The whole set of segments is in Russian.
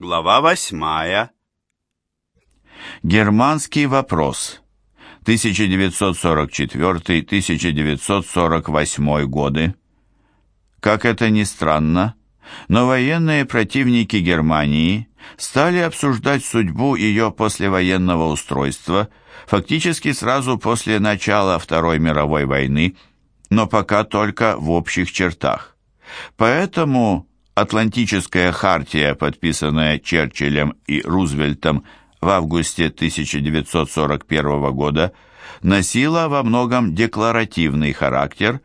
Глава восьмая. Германский вопрос. 1944-1948 годы. Как это ни странно, но военные противники Германии стали обсуждать судьбу ее послевоенного устройства фактически сразу после начала Второй мировой войны, но пока только в общих чертах. Поэтому Атлантическая хартия, подписанная Черчиллем и Рузвельтом в августе 1941 года, носила во многом декларативный характер,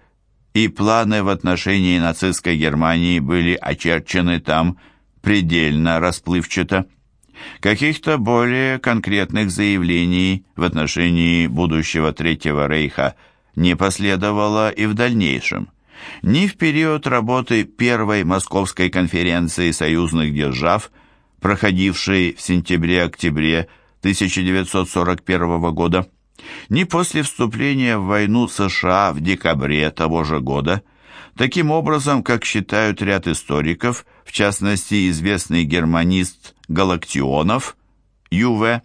и планы в отношении нацистской Германии были очерчены там предельно расплывчато. Каких-то более конкретных заявлений в отношении будущего Третьего Рейха не последовало и в дальнейшем ни в период работы Первой Московской конференции союзных держав, проходившей в сентябре-октябре 1941 года, ни после вступления в войну США в декабре того же года, таким образом, как считают ряд историков, в частности известный германист Галактионов, Ю.В.,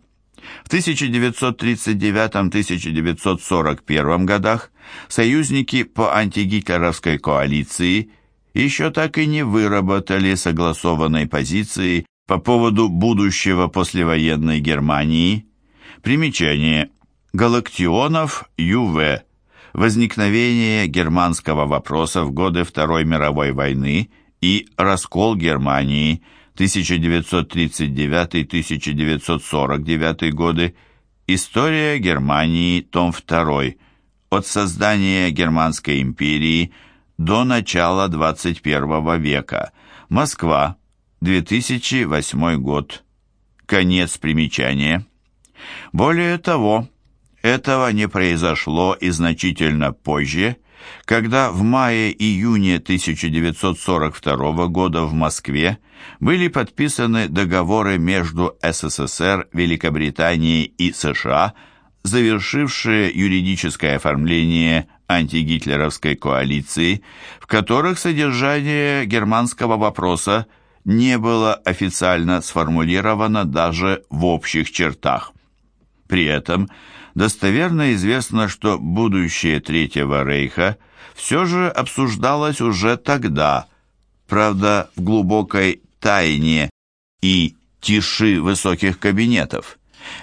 в 1939-1941 годах союзники по антигитлеровской коалиции еще так и не выработали согласованной позиции по поводу будущего послевоенной Германии. Примечание. Галактионов Ю.В. Возникновение германского вопроса в годы Второй мировой войны и раскол Германии – 1939-1949 годы, История Германии, том 2, от создания Германской империи до начала 21 века, Москва, 2008 год, конец примечания. Более того, этого не произошло и значительно позже, когда в мае-июне 1942 года в Москве были подписаны договоры между СССР, Великобританией и США, завершившие юридическое оформление антигитлеровской коалиции, в которых содержание германского вопроса не было официально сформулировано даже в общих чертах. При этом достоверно известно, что будущее Третьего Рейха все же обсуждалось уже тогда, правда, в глубокой тайне и тиши высоких кабинетов.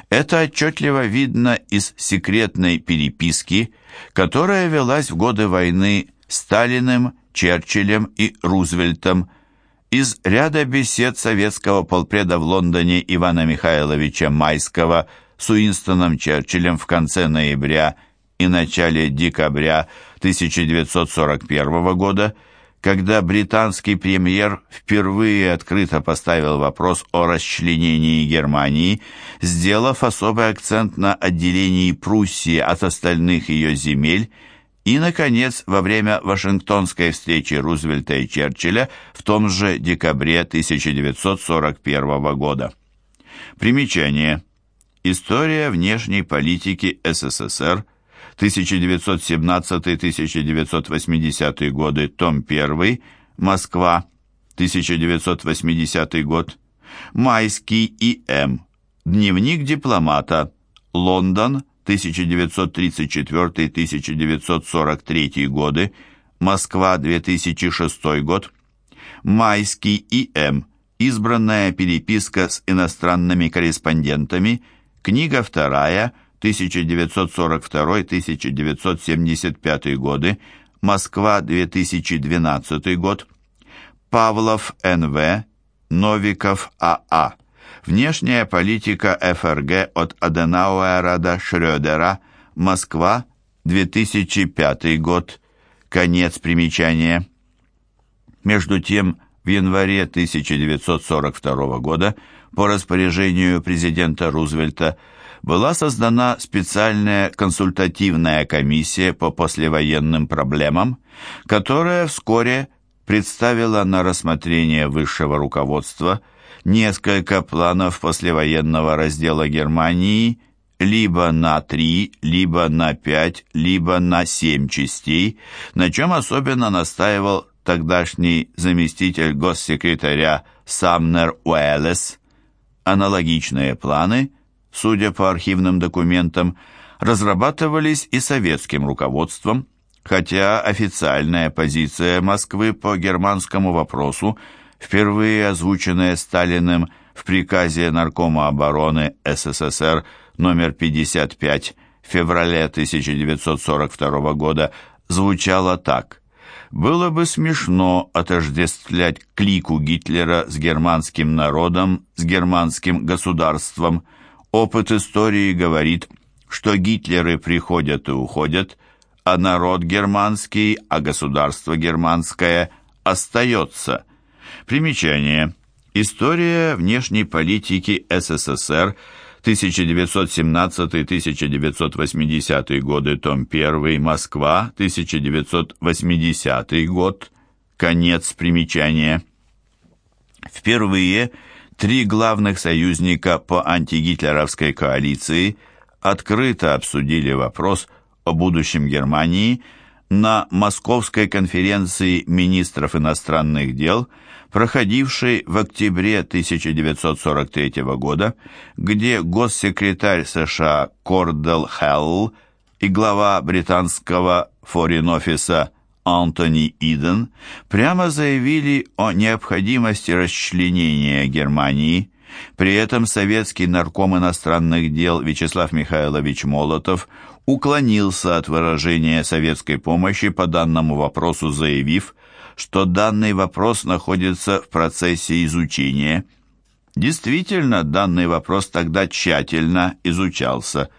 Это отчетливо видно из секретной переписки, которая велась в годы войны Сталиным, Черчиллем и Рузвельтом, из ряда бесед советского полпреда в Лондоне Ивана Михайловича Майского с Уинстоном Черчиллем в конце ноября и начале декабря 1941 года – когда британский премьер впервые открыто поставил вопрос о расчленении Германии, сделав особый акцент на отделении Пруссии от остальных ее земель, и, наконец, во время Вашингтонской встречи Рузвельта и Черчилля в том же декабре 1941 года. Примечание. История внешней политики СССР – 1917-1980 годы, том 1, Москва, 1980 год, Майский И.М., Дневник дипломата, Лондон, 1934-1943 годы, Москва, 2006 год, Майский И.М., избранная переписка с иностранными корреспондентами, книга вторая, 1942-1975 годы, Москва, 2012 год, Павлов Н.В., Новиков А.А., Внешняя политика ФРГ от Аденауэра до Шрёдера, Москва, 2005 год, конец примечания. Между тем, в январе 1942 года по распоряжению президента Рузвельта была создана специальная консультативная комиссия по послевоенным проблемам, которая вскоре представила на рассмотрение высшего руководства несколько планов послевоенного раздела Германии либо на три, либо на пять, либо на семь частей, на чем особенно настаивал тогдашний заместитель госсекретаря Самнер-Уэллес. Аналогичные планы, судя по архивным документам, разрабатывались и советским руководством, хотя официальная позиция Москвы по германскому вопросу, впервые озвученная Сталиным в приказе Наркома обороны СССР номер 55 в феврале 1942 года, звучала так. Было бы смешно отождествлять клику Гитлера с германским народом, с германским государством. Опыт истории говорит, что Гитлеры приходят и уходят, а народ германский, а государство германское остается. Примечание. История внешней политики СССР 1917-1980 годы, том 1, Москва, 1980 год, конец примечания. Впервые три главных союзника по антигитлеровской коалиции открыто обсудили вопрос о будущем Германии на Московской конференции министров иностранных дел, проходившей в октябре 1943 года, где госсекретарь США Кордел Хелл и глава британского форин-офиса Антони Иден прямо заявили о необходимости расчленения Германии. При этом советский нарком иностранных дел Вячеслав Михайлович Молотов уклонился от выражения советской помощи по данному вопросу, заявив, что данный вопрос находится в процессе изучения. Действительно, данный вопрос тогда тщательно изучался,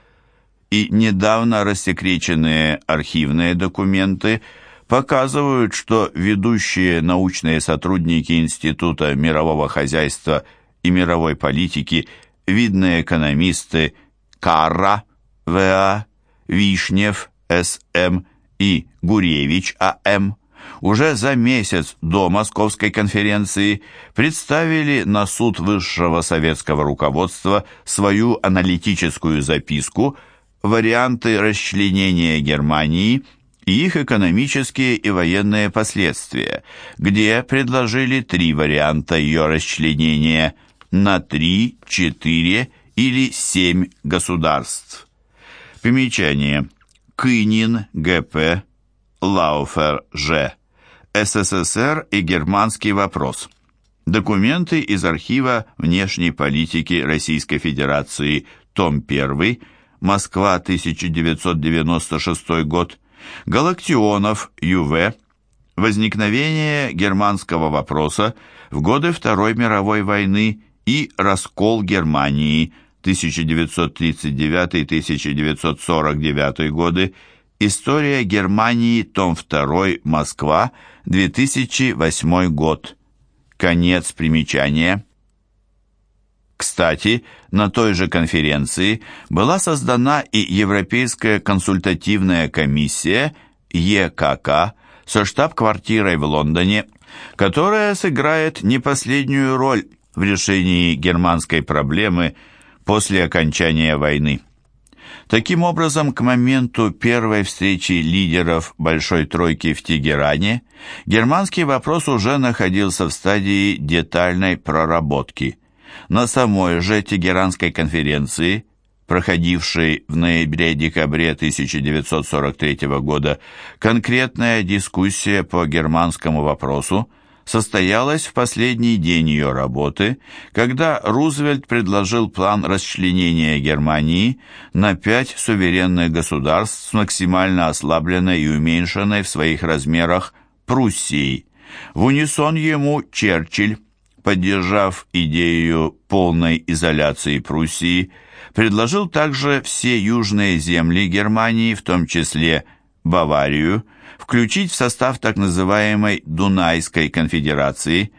и недавно рассекреченные архивные документы показывают, что ведущие научные сотрудники Института мирового хозяйства и мировой политики, видные экономисты Карра, В.А., Вишнев, С.М. и Гуревич, А.М. уже за месяц до Московской конференции представили на суд высшего советского руководства свою аналитическую записку «Варианты расчленения Германии» и их экономические и военные последствия, где предложили три варианта ее расчленения на три, четыре или семь государств. Примечание. Кынин, Г.П., Лауфер, Ж. СССР и германский вопрос. Документы из архива внешней политики Российской Федерации, том 1, Москва, 1996 год, Галактионов, Ю.В., Возникновение германского вопроса в годы Второй мировой войны и раскол Германии – 1939-1949 годы, История Германии, том 2, Москва, 2008 год. Конец примечания. Кстати, на той же конференции была создана и Европейская консультативная комиссия ЕКК со штаб-квартирой в Лондоне, которая сыграет не последнюю роль в решении германской проблемы – после окончания войны. Таким образом, к моменту первой встречи лидеров Большой Тройки в Тегеране германский вопрос уже находился в стадии детальной проработки. На самой же Тегеранской конференции, проходившей в ноябре-декабре 1943 года, конкретная дискуссия по германскому вопросу состоялась в последний день ее работы, когда Рузвельт предложил план расчленения Германии на пять суверенных государств с максимально ослабленной и уменьшенной в своих размерах Пруссией. В унисон ему Черчилль, поддержав идею полной изоляции Пруссии, предложил также все южные земли Германии, в том числе Баварию, включить в состав так называемой Дунайской конфедерации,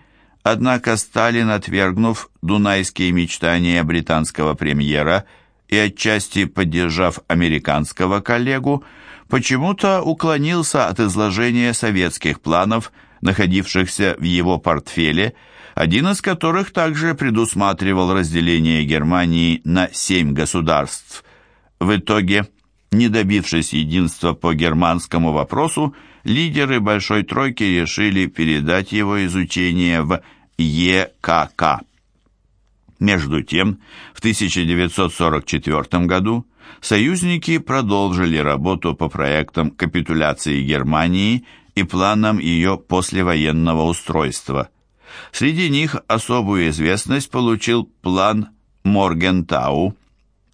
однако Сталин, отвергнув дунайские мечтания британского премьера и отчасти поддержав американского коллегу, почему-то уклонился от изложения советских планов, находившихся в его портфеле, один из которых также предусматривал разделение Германии на семь государств. В итоге не добившись единства по германскому вопросу, лидеры Большой Тройки решили передать его изучение в ЕКК. Между тем, в 1944 году союзники продолжили работу по проектам капитуляции Германии и планам ее послевоенного устройства. Среди них особую известность получил план Моргентау,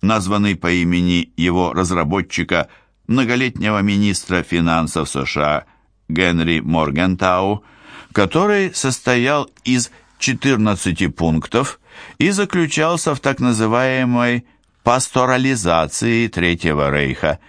названный по имени его разработчика, многолетнего министра финансов США Генри Моргентау, который состоял из 14 пунктов и заключался в так называемой пасторализации Третьего Рейха,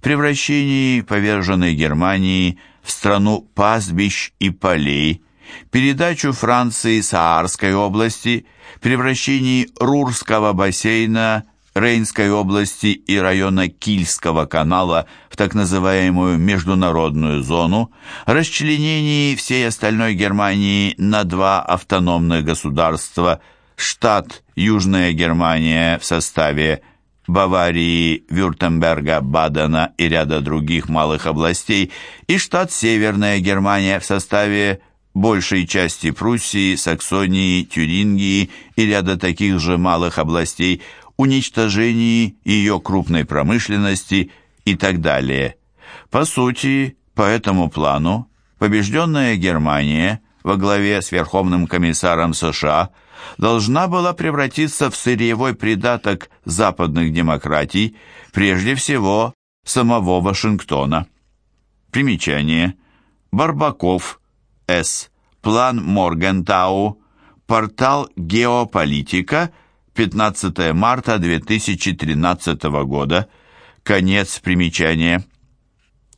превращении поверженной Германии в страну пастбищ и полей, передачу Франции Саарской области, превращении Рурского бассейна, Рейнской области и района Кильского канала в так называемую международную зону, расчленении всей остальной Германии на два автономных государства – штат Южная Германия в составе Баварии, Вюртемберга, Бадена и ряда других малых областей и штат Северная Германия в составе большей части Пруссии, Саксонии, Тюрингии и ряда таких же малых областей, уничтожении ее крупной промышленности и так далее. По сути, по этому плану, побежденная Германия во главе с Верховным комиссаром США – должна была превратиться в сырьевой придаток западных демократий, прежде всего самого Вашингтона. Примечание. Барбаков, С. План Моргентау. Портал «Геополитика», 15 марта 2013 года. Конец примечания.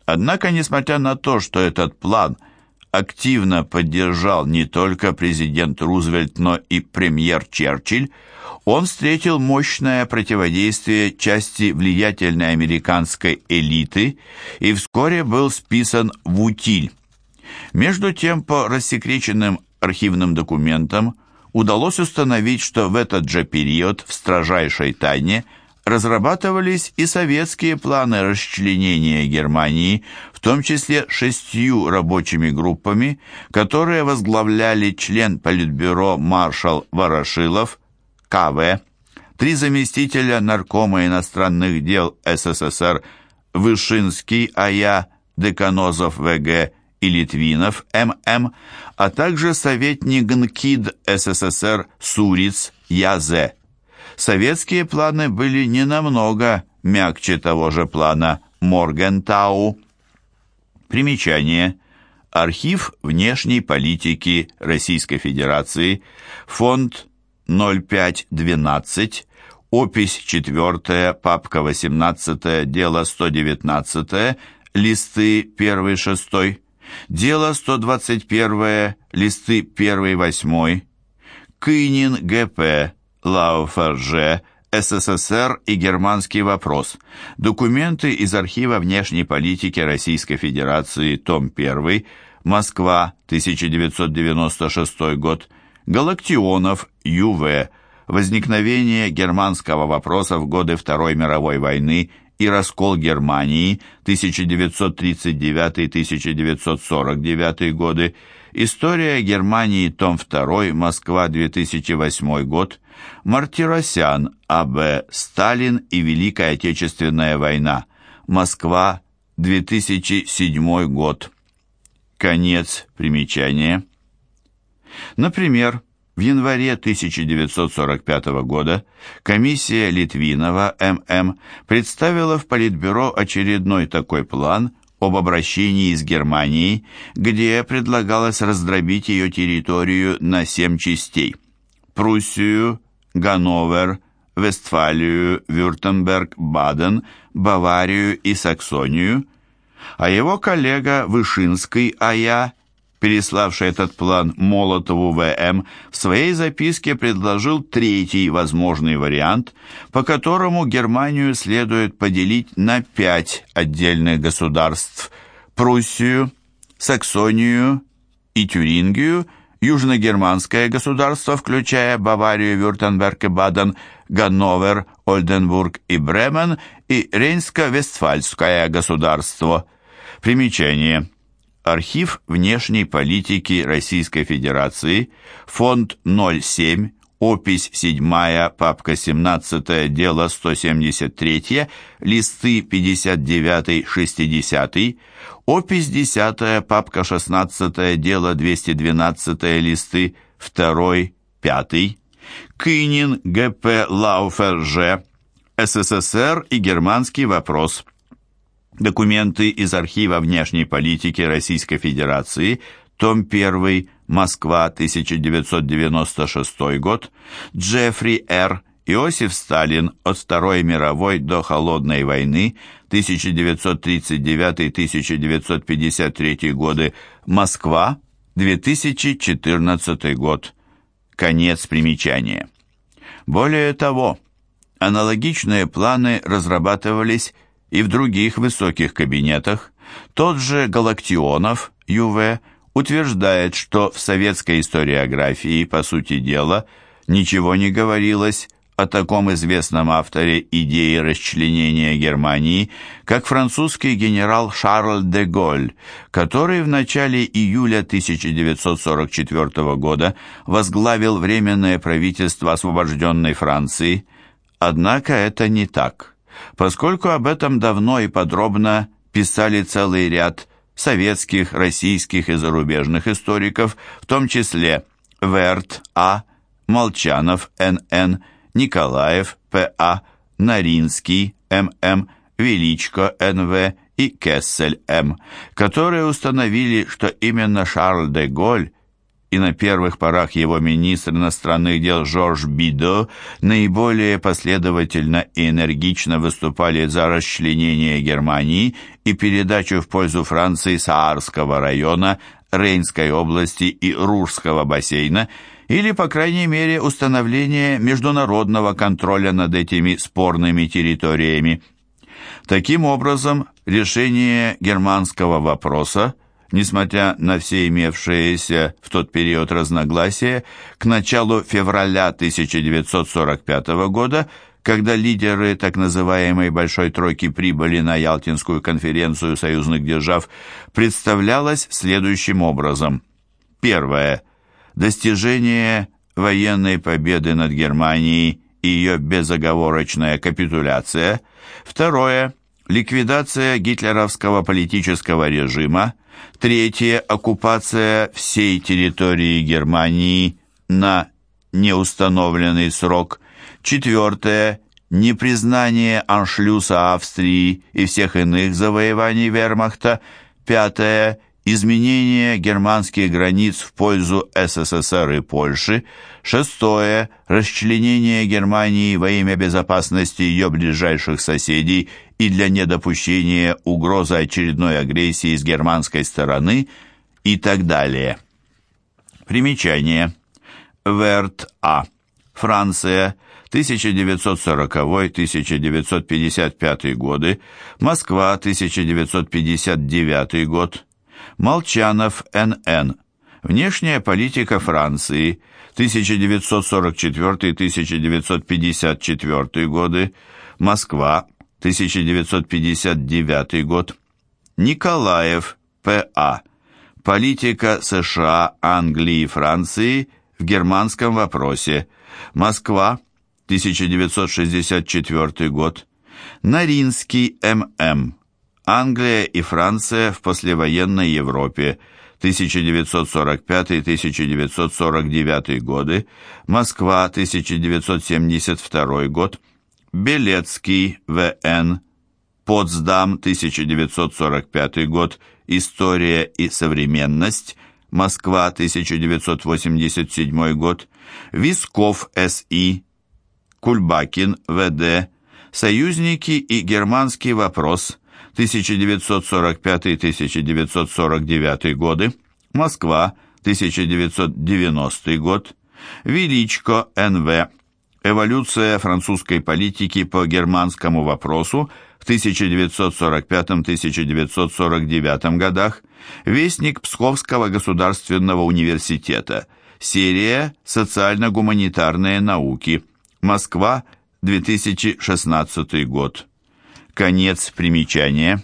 Однако, несмотря на то, что этот план – активно поддержал не только президент Рузвельт, но и премьер Черчилль, он встретил мощное противодействие части влиятельной американской элиты и вскоре был списан в утиль. Между тем, по рассекреченным архивным документам удалось установить, что в этот же период в строжайшей тайне – разрабатывались и советские планы расчленения Германии, в том числе шестью рабочими группами, которые возглавляли член Политбюро маршал Ворошилов, КВ, три заместителя наркома иностранных дел СССР Вышинский А.Я., Деканозов В.Г. и Литвинов М.М., а также советник НКИД СССР Суриц Я.З. Советские планы были не намного мягче того же плана Моргентау. Примечание. Архив внешней политики Российской Федерации, фонд 0512, опись 4, папка 18, дело 119, листы 1-6, дело 121, листы 1-8, Кынин ГП, Лауферже, СССР и германский вопрос. Документы из архива внешней политики Российской Федерации, том 1, Москва, 1996 год. Галактионов, Ю.В. Возникновение германского вопроса в годы Второй мировой войны и раскол Германии 1939-1949 годы. История Германии, том 2, Москва, 2008 год. Мартиросян, А.Б. Сталин и Великая Отечественная война. Москва, 2007 год. Конец примечания. Например, в январе 1945 года комиссия Литвинова ММ представила в Политбюро очередной такой план об обращении с Германией, где предлагалось раздробить ее территорию на семь частей. Пруссию, Ганновер, Вестфалию, Вюртемберг, Баден, Баварию и Саксонию, а его коллега Вышинский А.Я., переславший этот план Молотову В.М., в своей записке предложил третий возможный вариант, по которому Германию следует поделить на пять отдельных государств – Пруссию, Саксонию и Тюрингию – южногерманское государство, включая Баварию, Вюртемберг и Баден, Ганновер, Ольденбург и Бремен, и Рейнско-Вестфальское государство. Примечание. Архив внешней политики Российской Федерации, фонд 07, опись 7, папка 17, дело 173, листы 59-60, опись 10, папка 16, дело 212, листы 2, 5, Кынин, Г.П. Лауфер Ж., СССР и германский вопрос. Документы из архива внешней политики Российской Федерации, том 1, Москва, 1996 год, Джеффри Р., Иосиф Сталин от Второй мировой до Холодной войны 1939-1953 годы, Москва, 2014 год. Конец примечания. Более того, аналогичные планы разрабатывались и в других высоких кабинетах. Тот же Галактионов, Ю.В., утверждает, что в советской историографии, по сути дела, ничего не говорилось о таком известном авторе идеи расчленения Германии, как французский генерал Шарль де Голь, который в начале июля 1944 года возглавил Временное правительство освобожденной Франции. Однако это не так, поскольку об этом давно и подробно писали целый ряд советских, российских и зарубежных историков, в том числе Верт А., Молчанов Н.Н., Николаев П.А., Наринский М.М., Величко Н.В. и Кессель М., которые установили, что именно Шарль де Голь и на первых порах его министр иностранных дел Жорж Бидо наиболее последовательно и энергично выступали за расчленение Германии и передачу в пользу Франции Саарского района, Рейнской области и Рурского бассейна, или, по крайней мере, установление международного контроля над этими спорными территориями. Таким образом, решение германского вопроса, несмотря на все имевшиеся в тот период разногласия, к началу февраля 1945 года, когда лидеры так называемой «Большой тройки» прибыли на Ялтинскую конференцию союзных держав, представлялось следующим образом. Первое достижение военной победы над Германией и ее безоговорочная капитуляция. Второе – ликвидация гитлеровского политического режима. Третье – оккупация всей территории Германии на неустановленный срок. Четвертое – непризнание аншлюса Австрии и всех иных завоеваний вермахта. Пятое – изменение германских границ в пользу СССР и Польши, шестое – расчленение Германии во имя безопасности ее ближайших соседей и для недопущения угрозы очередной агрессии с германской стороны и так далее. Примечание. Верт А. Франция, 1940-1955 годы, Москва, 1959 год, Молчанов Н.Н. Внешняя политика Франции 1944-1954 годы. Москва 1959 год. Николаев П.А. Политика США, Англии и Франции в германском вопросе. Москва 1964 год. Наринский М.М. Англия и Франция в послевоенной Европе 1945-1949 годы, Москва 1972 год, Белецкий В.Н., Потсдам 1945 год, История и современность, Москва 1987 год, Висков С.И., Кульбакин В.Д., Союзники и германский вопрос – 1945-1949 годы, Москва, 1990 год, Величко, Н.В., Эволюция французской политики по германскому вопросу в 1945-1949 годах, Вестник Псковского государственного университета, серия «Социально-гуманитарные науки», Москва, 2016 год. Конец примечания.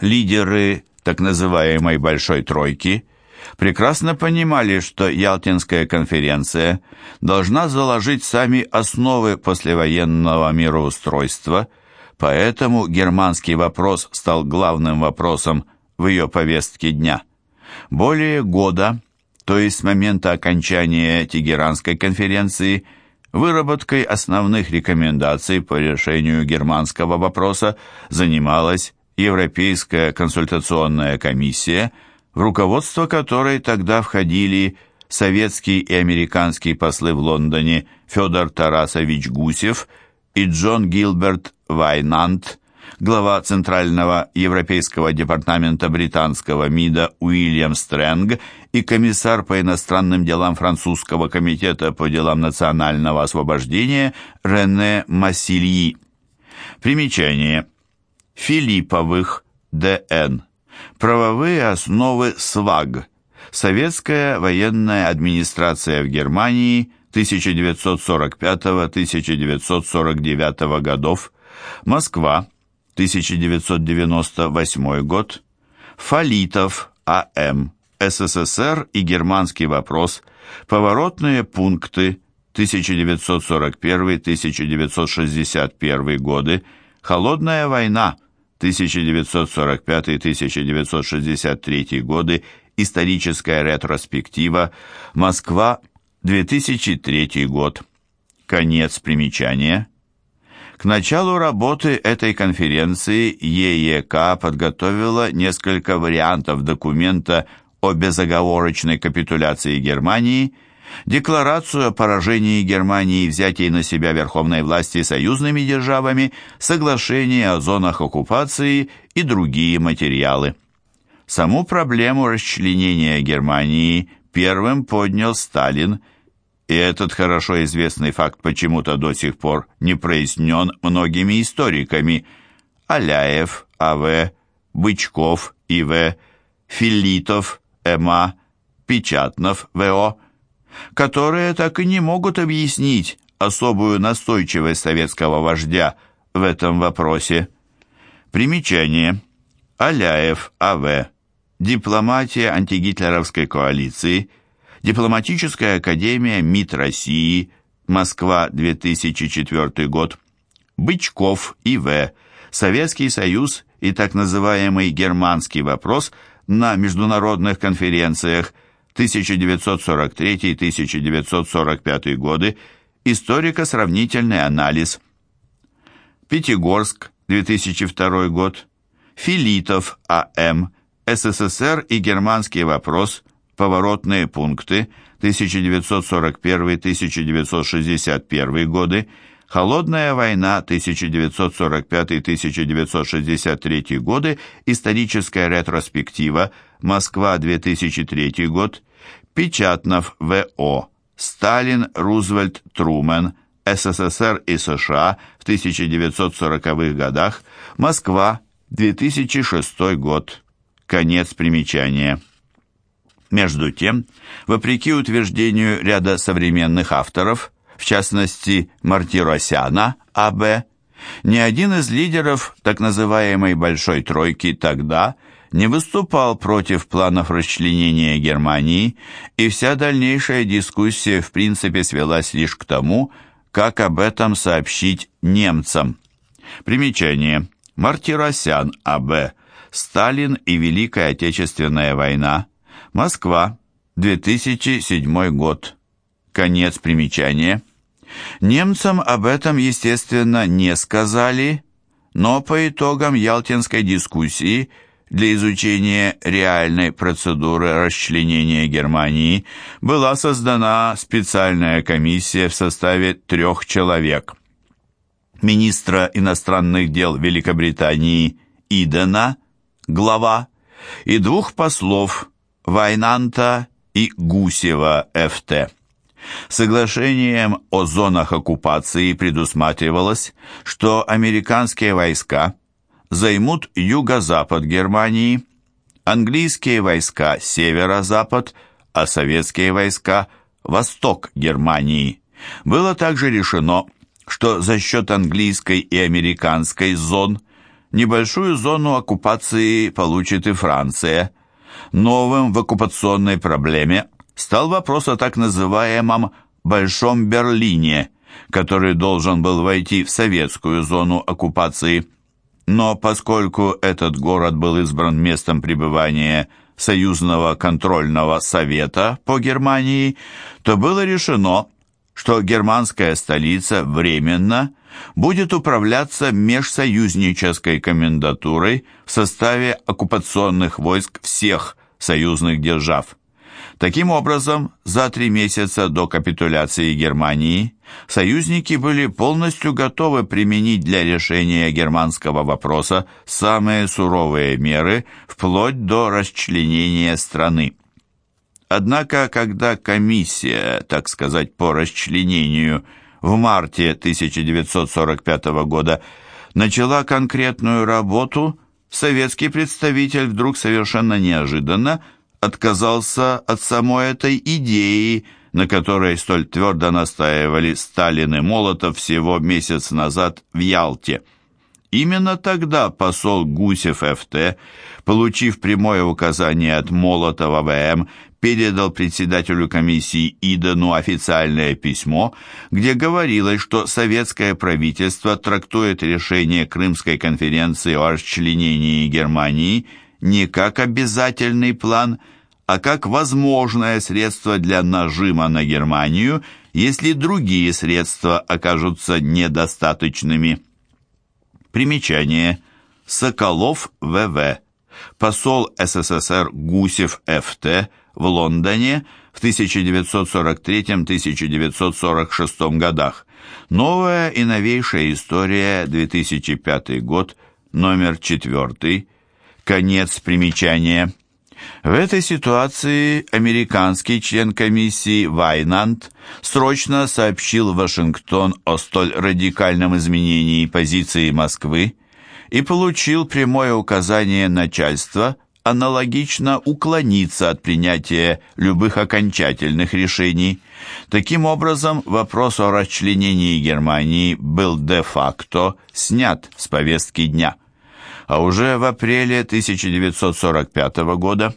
Лидеры так называемой «Большой тройки», прекрасно понимали, что Ялтинская конференция должна заложить сами основы послевоенного мироустройства, поэтому германский вопрос стал главным вопросом в ее повестке дня. Более года, то есть с момента окончания Тегеранской конференции, выработкой основных рекомендаций по решению германского вопроса занималась Европейская консультационная комиссия – в руководство которой тогда входили советские и американские послы в Лондоне Федор Тарасович Гусев и Джон Гилберт Вайнант, глава Центрального Европейского департамента британского МИДа Уильям Стрэнг и комиссар по иностранным делам французского комитета по делам национального освобождения Рене Массильи. Примечание. Филипповых, Д.Н. Правовые основы СВАГ. Советская военная администрация в Германии 1945-1949 годов. Москва, 1998 год. Фалитов, А.М. СССР и германский вопрос. Поворотные пункты 1941-1961 годы. Холодная война 1945-1963 годы, историческая ретроспектива, Москва, 2003 год. Конец примечания. К началу работы этой конференции ЕЕК подготовила несколько вариантов документа о безоговорочной капитуляции Германии – декларацию о поражении Германии и взятии на себя верховной власти союзными державами, соглашение о зонах оккупации и другие материалы. Саму проблему расчленения Германии первым поднял Сталин, и этот хорошо известный факт почему-то до сих пор не прояснен многими историками. Аляев, А.В., Бычков, И.В., Филитов, М.А., Печатнов, В.О., которые так и не могут объяснить особую настойчивость советского вождя в этом вопросе. Примечание. Аляев, А.В. Дипломатия антигитлеровской коалиции. Дипломатическая академия МИД России. Москва, 2004 год. Бычков, И.В. Советский Союз и так называемый германский вопрос на международных конференциях – 1943-1945 годы, историко-сравнительный анализ. Пятигорск, 2002 год. Филитов, А.М. СССР и германский вопрос. Поворотные пункты. 1941-1961 годы. Холодная война 1945-1963 годы, историческая ретроспектива, Москва 2003 год, Печатнов В.О. Сталин, Рузвельт, Трумен, СССР и США в 1940-х годах, Москва, 2006 год. Конец примечания. Между тем, вопреки утверждению ряда современных авторов, в частности Мартиросяна А.Б., ни один из лидеров так называемой «большой тройки» тогда – не выступал против планов расчленения Германии, и вся дальнейшая дискуссия в принципе свелась лишь к тому, как об этом сообщить немцам. Примечание. Мартиросян А.Б. Сталин и Великая Отечественная война. Москва. 2007 год. Конец примечания. Немцам об этом, естественно, не сказали, но по итогам Ялтинской дискуссии – для изучения реальной процедуры расчленения Германии была создана специальная комиссия в составе трех человек. Министра иностранных дел Великобритании Идена, глава, и двух послов Вайнанта и Гусева ФТ. Соглашением о зонах оккупации предусматривалось, что американские войска – займут юго-запад Германии, английские войска – северо-запад, а советские войска – восток Германии. Было также решено, что за счет английской и американской зон небольшую зону оккупации получит и Франция. Новым в оккупационной проблеме стал вопрос о так называемом «Большом Берлине», который должен был войти в советскую зону оккупации. Но поскольку этот город был избран местом пребывания Союзного контрольного совета по Германии, то было решено, что германская столица временно будет управляться межсоюзнической комендатурой в составе оккупационных войск всех союзных держав. Таким образом, за три месяца до капитуляции Германии союзники были полностью готовы применить для решения германского вопроса самые суровые меры, вплоть до расчленения страны. Однако, когда комиссия, так сказать, по расчленению в марте 1945 года начала конкретную работу, советский представитель вдруг совершенно неожиданно – отказался от самой этой идеи, на которой столь твердо настаивали Сталин и Молотов всего месяц назад в Ялте. Именно тогда посол Гусев ФТ, получив прямое указание от Молотова ВМ, передал председателю комиссии Идену официальное письмо, где говорилось, что советское правительство трактует решение Крымской конференции о расчленении Германии не как обязательный план – а как возможное средство для нажима на Германию, если другие средства окажутся недостаточными. Примечание. Соколов В.В. Посол СССР Гусев Ф.Т. в Лондоне в 1943-1946 годах. Новая и новейшая история, 2005 год, номер 4. Конец примечания. В этой ситуации американский член комиссии Вайнант срочно сообщил Вашингтон о столь радикальном изменении позиции Москвы и получил прямое указание начальства аналогично уклониться от принятия любых окончательных решений. Таким образом, вопрос о расчленении Германии был де-факто снят с повестки дня а уже в апреле 1945 года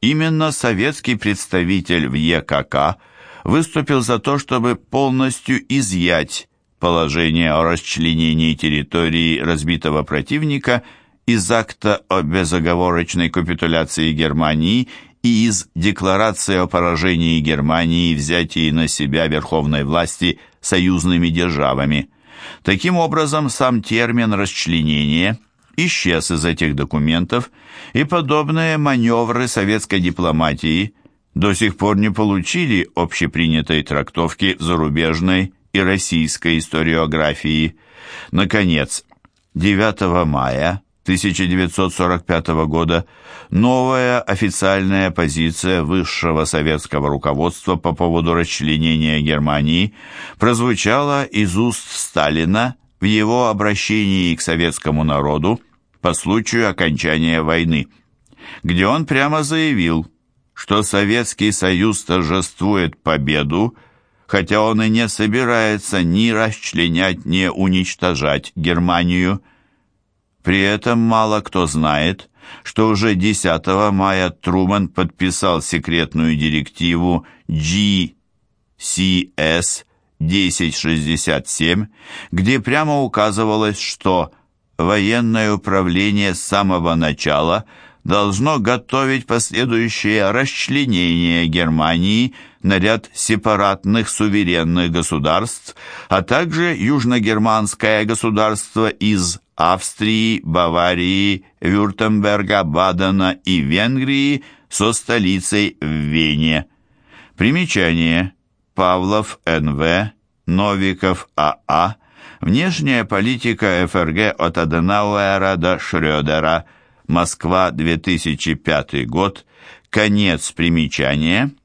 именно советский представитель в ЕКК выступил за то, чтобы полностью изъять положение о расчленении территории разбитого противника из акта о безоговорочной капитуляции Германии и из декларации о поражении Германии и взятии на себя верховной власти союзными державами. Таким образом, сам термин «расчленение» исчез из этих документов, и подобные маневры советской дипломатии до сих пор не получили общепринятой трактовки зарубежной и российской историографии. Наконец, 9 мая 1945 года новая официальная позиция высшего советского руководства по поводу расчленения Германии прозвучала из уст Сталина в его обращении к советскому народу по случаю окончания войны, где он прямо заявил, что Советский Союз торжествует победу, хотя он и не собирается ни расчленять, ни уничтожать Германию. При этом мало кто знает, что уже 10 мая Труман подписал секретную директиву GCS 1067, где прямо указывалось, что военное управление с самого начала должно готовить последующее расчленение Германии на ряд сепаратных суверенных государств, а также южногерманское государство из Австрии, Баварии, Вюртемберга, Бадена и Венгрии со столицей в Вене. Примечание. Павлов Н.В., Новиков А.А., Внешняя политика ФРГ от Аденауэра до Шрёдера, Москва, 2005 год, конец примечания –